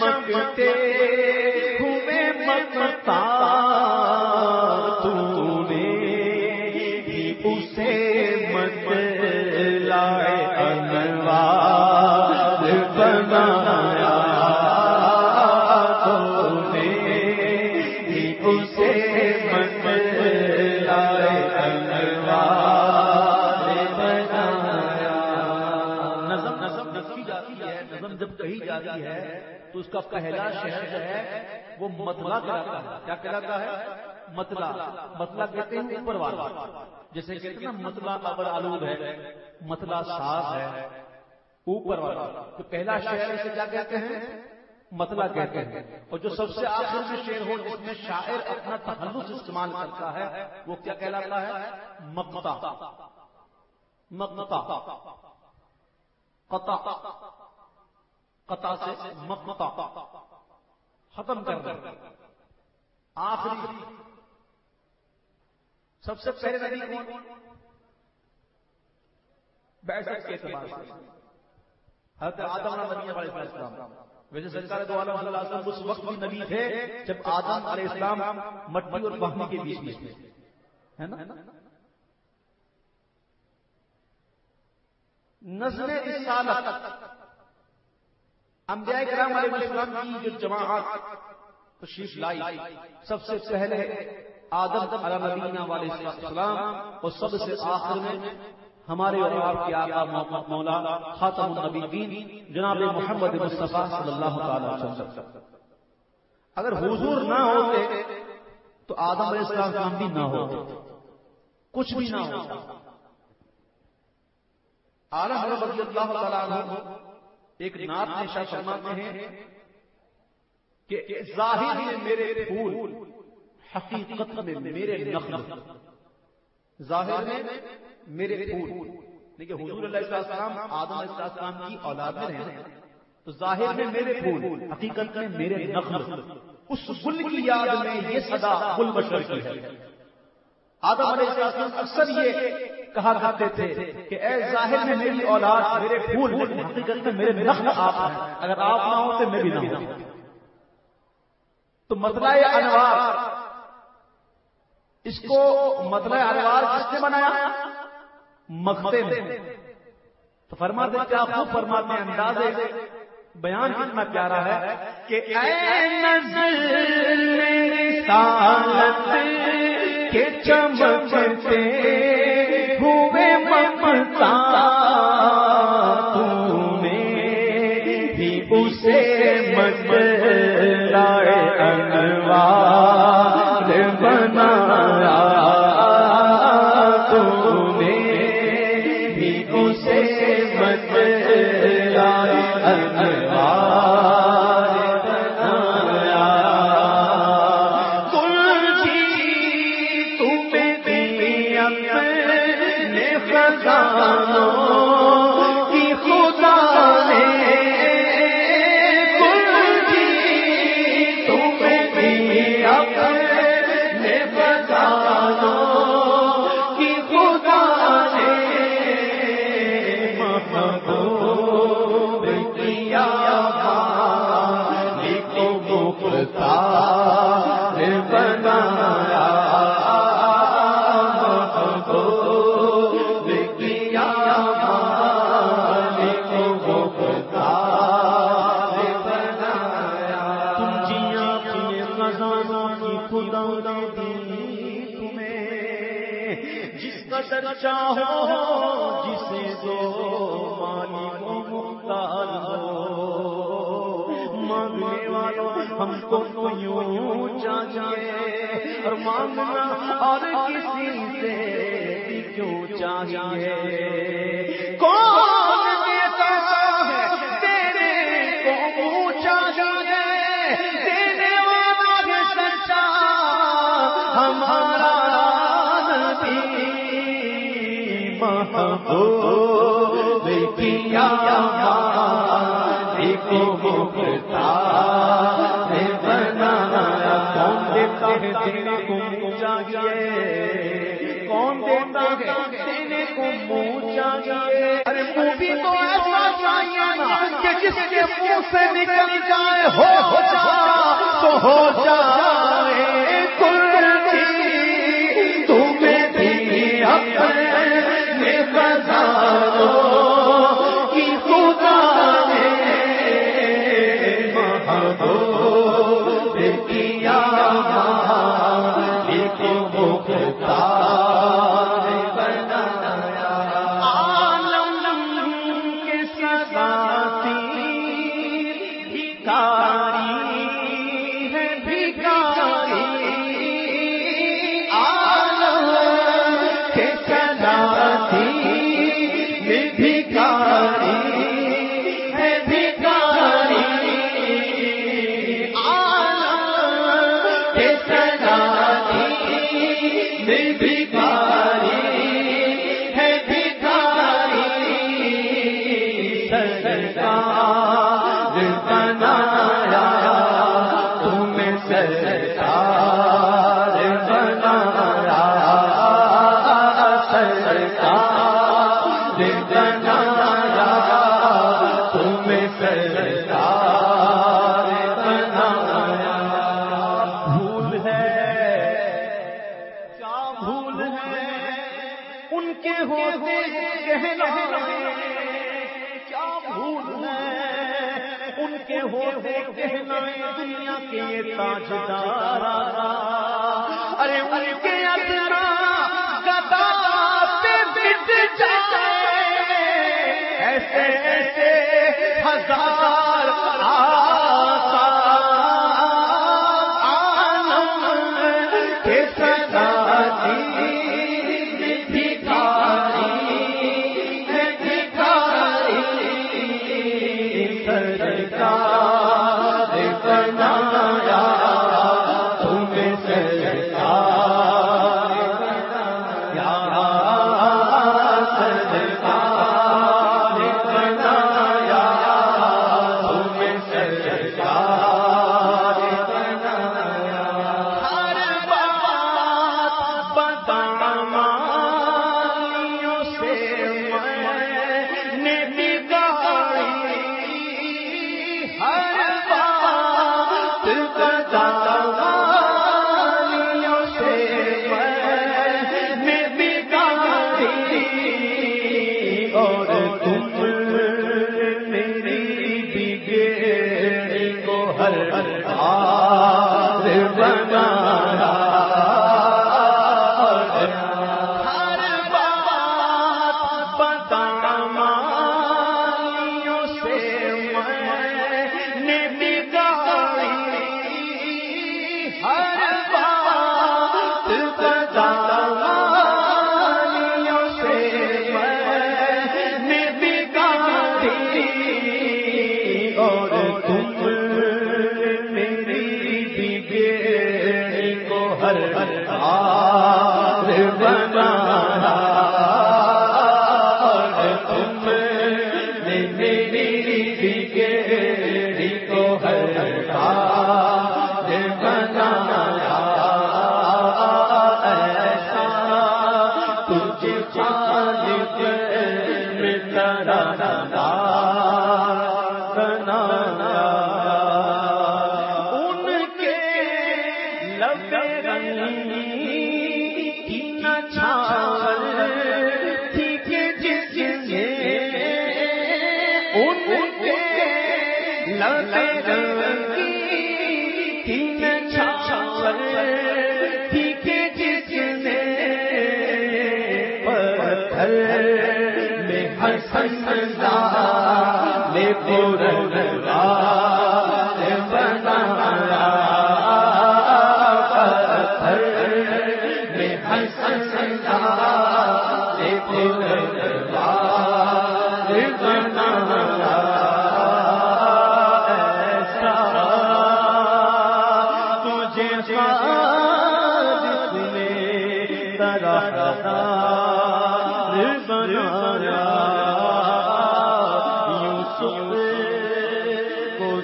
چمکتے پہلا شہر جو ہے، وہ متلا کہلاتا ہے۔ کیا کہلاتا ہے؟ متلا متلا کہتے ہیں اوپر والا۔ جیسے کہتے ہیں متلا ابر آلود ہے متلا صاف ہے، اوپر والا۔ تو پہلا شہر اسے کیا کہتے ہیں؟ متلا کہتے ہیں۔ اور جو سب سے آخر میں شعر ہو، جس میں شاعر اپنا تخلص استعمال کرتا ہے، وہ کیا کہلاتا ہے؟ مکتا مکتا قطع۔ قطع سے مکتا ختم کر دیں آخری، سب سے پہلے نبی کون؟ بیٹھک کے اعتبار سے۔ حضرت آدم علیہ السلام ویسے سرکار دو عالم صلی اللہ علیہ وسلم اس وقت بھی نبی تھے جب آدم علیہ السلام مٹی اور پہنی کے بیچ میں ہے نا؟ نظر رسالت۔ انبیاء کرام علیہ السلام کی جو جماعت تشریف لائی، سب سے پہلے آدم علی نبینا علیہ السلام اور سب سے آخر میں ہمارے اور آپ کے آقا مولا خاتم النبیین جناب محمد مصطفیٰ صلی اللہ تعالی علیہ وسلم۔ اگر حضور نہ ہوتے تو آدم علیہ السلام بھی نہ ہوتے۔ کچھ بھی نہ ہوتا۔ عالم رضی اللہ تعالی ایک نات نشا فرماتے ہیں کہ ظاہر میں میرے پھول حقیقت میں میرے نخل ظاہر میں میرے پھول۔ دیکھیے حضور علیہ السلام آدم علیہ السلام کی اولاد میں رہے تو ظاہر میں میرے پھول حقیقت میں میرے نخل اس گل کی یاد میں یہ صدا گل بشر کی ہے۔ آدم علیہ السلام اکثر یہ کہا کرتے تھے کہ اے ظاہر میں میری اولاد میرے پھول حقیقت میں میرے نخل آپ ہیں، اگر آپ نہ ہوتے میں بھی نہ ہوں۔ تو مطلع انوار، اس کو مطلع انوار کس نے بنایا؟ مکتے میں۔ تو فرماتے کیا خوب فرماتے ہیں، اندازے بیان کتنا پیارا ہے کہ اے نظر رسالت کے چمکتے کا اگر چاہو جسے دو مانی مختار ہو۔ مانگنے والوں ہم کو یوں چاہیے۔ اور مانگنا اور کسی سے کیوں چاہیے؟ کون کون دیتا ہے دینے کو کون دینے کو منہ چاہیے ارے منہ بھی تو ایسا چاہیے کہ جس کے منہ سے نکل جائے، ہو جائے تو ہو جائے۔ یہاں بنایا، تمہیں سرکار بنایا سرکار بنایا، تمہیں سرکار بنایا. بھول ہے، کیا بھول ہے؟ ان کے ہوتے کہنا دنیا کے تاجدار۔ ارے ان کے اپنا گدا جائے۔ پارا میں ہر سنسا لے پورن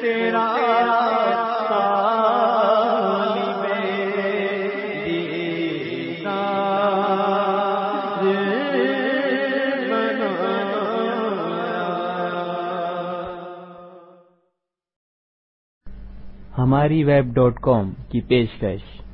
تیرا ہماری ویب ڈاٹ کام کی پیشکش۔